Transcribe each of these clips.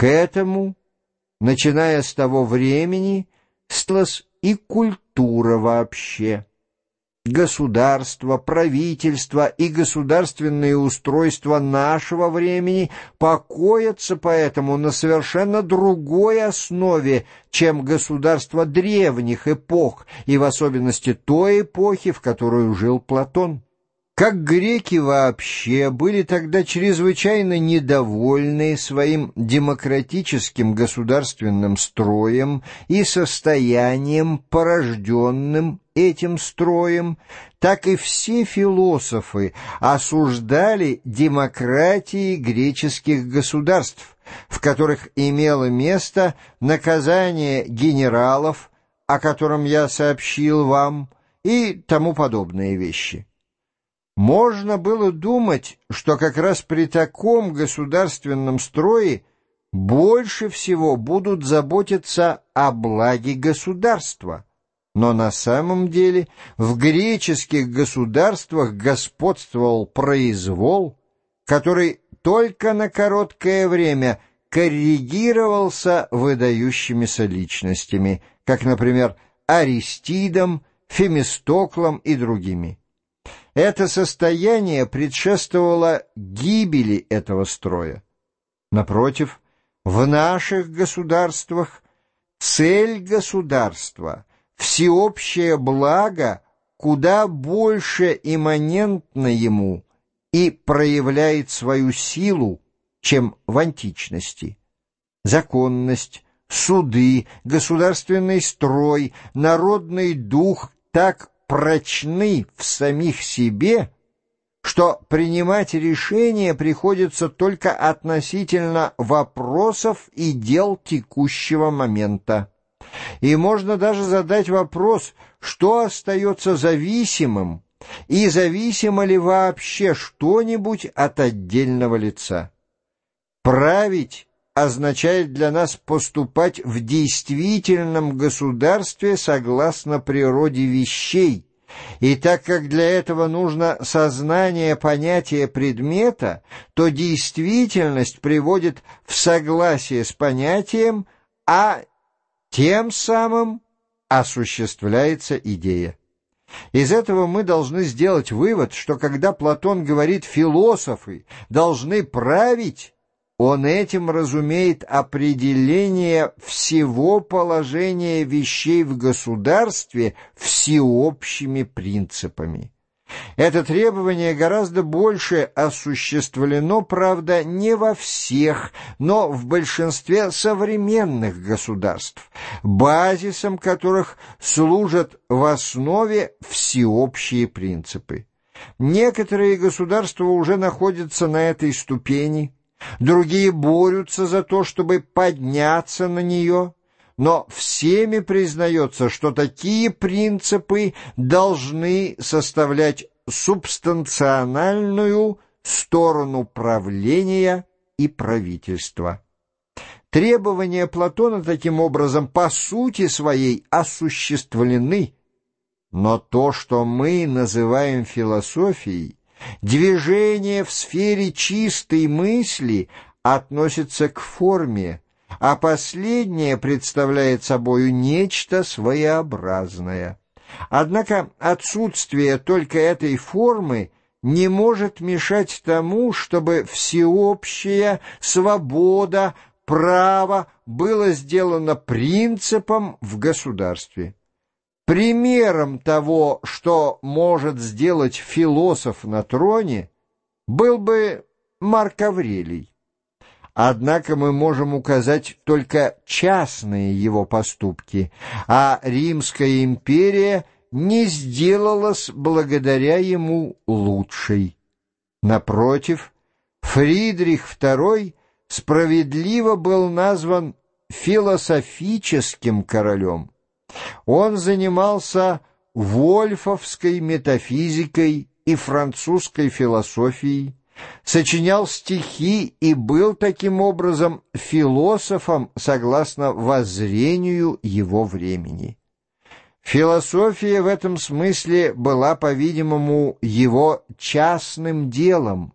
К этому, начиная с того времени, сталась и культура вообще. Государство, правительство и государственные устройства нашего времени покоятся поэтому на совершенно другой основе, чем государство древних эпох, и в особенности той эпохи, в которую жил Платон. Как греки вообще были тогда чрезвычайно недовольны своим демократическим государственным строем и состоянием, порожденным этим строем, так и все философы осуждали демократии греческих государств, в которых имело место наказание генералов, о котором я сообщил вам, и тому подобные вещи. Можно было думать, что как раз при таком государственном строе больше всего будут заботиться о благе государства. Но на самом деле в греческих государствах господствовал произвол, который только на короткое время коррегировался выдающимися личностями, как, например, Аристидом, Фемистоклом и другими. Это состояние предшествовало гибели этого строя. Напротив, в наших государствах цель государства, всеобщее благо куда больше имманентна ему и проявляет свою силу, чем в античности. Законность, суды, государственный строй, народный дух так прочны в самих себе, что принимать решения приходится только относительно вопросов и дел текущего момента. И можно даже задать вопрос, что остается зависимым, и зависимо ли вообще что-нибудь от отдельного лица. Править означает для нас поступать в действительном государстве согласно природе вещей, и так как для этого нужно сознание понятия предмета, то действительность приводит в согласие с понятием, а тем самым осуществляется идея. Из этого мы должны сделать вывод, что когда Платон говорит «философы должны править», он этим разумеет определение всего положения вещей в государстве всеобщими принципами. Это требование гораздо больше осуществлено, правда, не во всех, но в большинстве современных государств, базисом которых служат в основе всеобщие принципы. Некоторые государства уже находятся на этой ступени – другие борются за то, чтобы подняться на нее, но всеми признается, что такие принципы должны составлять субстанциональную сторону правления и правительства. Требования Платона таким образом по сути своей осуществлены, но то, что мы называем философией, Движение в сфере чистой мысли относится к форме, а последнее представляет собою нечто своеобразное. Однако отсутствие только этой формы не может мешать тому, чтобы всеобщая свобода, право было сделано принципом в государстве. Примером того, что может сделать философ на троне, был бы Марк Аврелий. Однако мы можем указать только частные его поступки, а Римская империя не сделалась благодаря ему лучшей. Напротив, Фридрих II справедливо был назван философическим королем. Он занимался вольфовской метафизикой и французской философией, сочинял стихи и был таким образом философом согласно воззрению его времени. Философия в этом смысле была, по-видимому, его частным делом,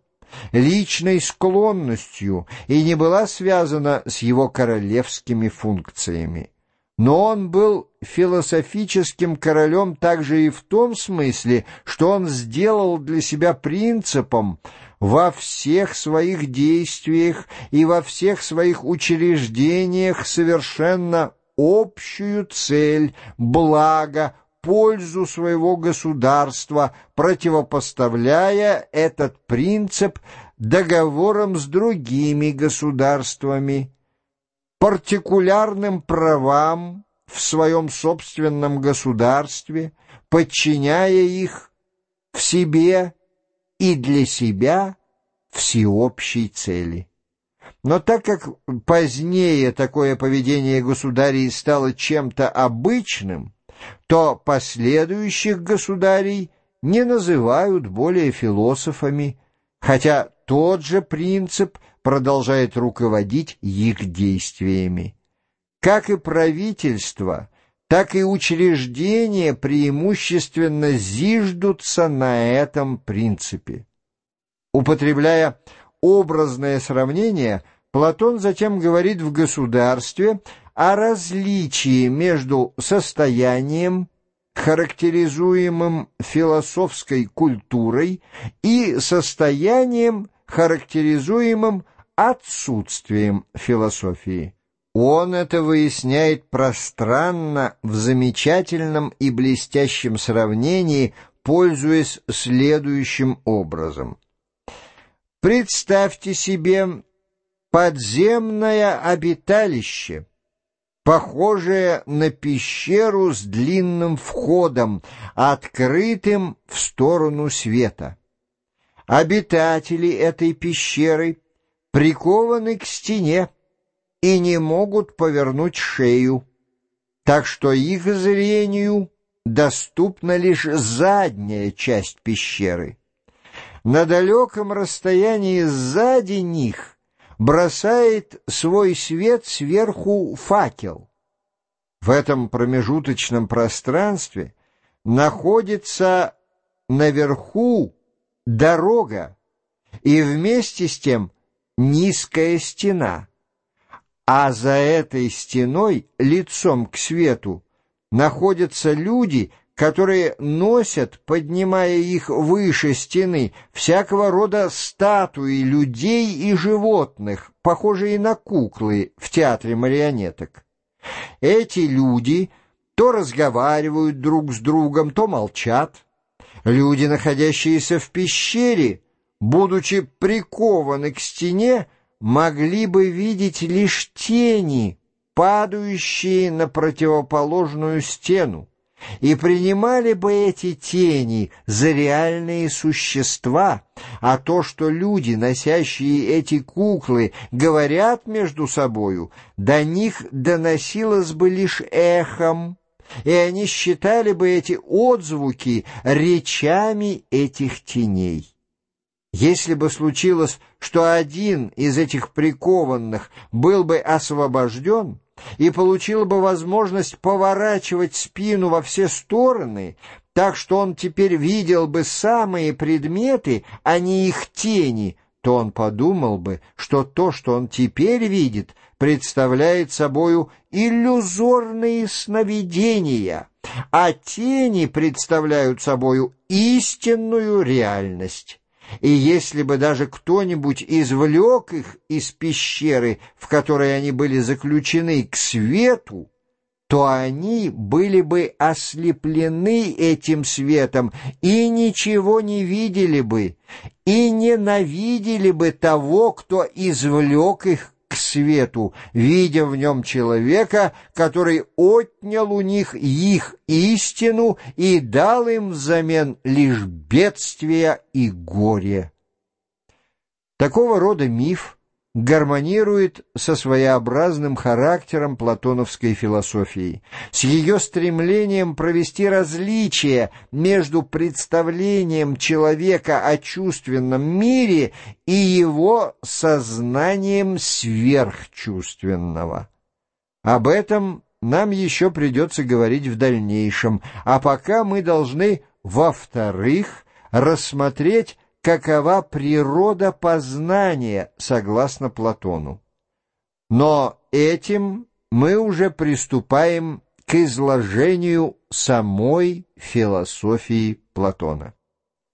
личной склонностью и не была связана с его королевскими функциями. Но он был философическим королем также и в том смысле, что он сделал для себя принципом во всех своих действиях и во всех своих учреждениях совершенно общую цель, благо, пользу своего государства, противопоставляя этот принцип договорам с другими государствами партикулярным правам в своем собственном государстве, подчиняя их в себе и для себя всеобщей цели. Но так как позднее такое поведение государей стало чем-то обычным, то последующих государей не называют более философами, хотя тот же принцип продолжает руководить их действиями. Как и правительство, так и учреждения преимущественно зиждутся на этом принципе. Употребляя образное сравнение, Платон затем говорит в государстве о различии между состоянием, характеризуемым философской культурой, и состоянием, характеризуемым отсутствием философии. Он это выясняет пространно в замечательном и блестящем сравнении, пользуясь следующим образом. Представьте себе подземное обиталище, похожее на пещеру с длинным входом, открытым в сторону света. Обитатели этой пещеры прикованы к стене и не могут повернуть шею, так что их зрению доступна лишь задняя часть пещеры. На далеком расстоянии сзади них бросает свой свет сверху факел. В этом промежуточном пространстве находится наверху дорога и вместе с тем низкая стена, а за этой стеной лицом к свету находятся люди, которые носят, поднимая их выше стены, всякого рода статуи людей и животных, похожие на куклы в театре марионеток. Эти люди то разговаривают друг с другом, то молчат. Люди, находящиеся в пещере, будучи прикованы к стене, могли бы видеть лишь тени, падающие на противоположную стену, и принимали бы эти тени за реальные существа, а то, что люди, носящие эти куклы, говорят между собою, до них доносилось бы лишь эхом, и они считали бы эти отзвуки речами этих теней. Если бы случилось, что один из этих прикованных был бы освобожден и получил бы возможность поворачивать спину во все стороны, так что он теперь видел бы самые предметы, а не их тени, то он подумал бы, что то, что он теперь видит, представляет собою иллюзорные сновидения, а тени представляют собою истинную реальность. И если бы даже кто-нибудь извлек их из пещеры, в которой они были заключены, к свету, то они были бы ослеплены этим светом и ничего не видели бы, и ненавидели бы того, кто извлек их свету, видя в нем человека, который отнял у них их истину и дал им взамен лишь бедствия и горе. Такого рода миф гармонирует со своеобразным характером платоновской философии, с ее стремлением провести различие между представлением человека о чувственном мире и его сознанием сверхчувственного. Об этом нам еще придется говорить в дальнейшем, а пока мы должны, во-вторых, рассмотреть какова природа познания, согласно Платону. Но этим мы уже приступаем к изложению самой философии Платона.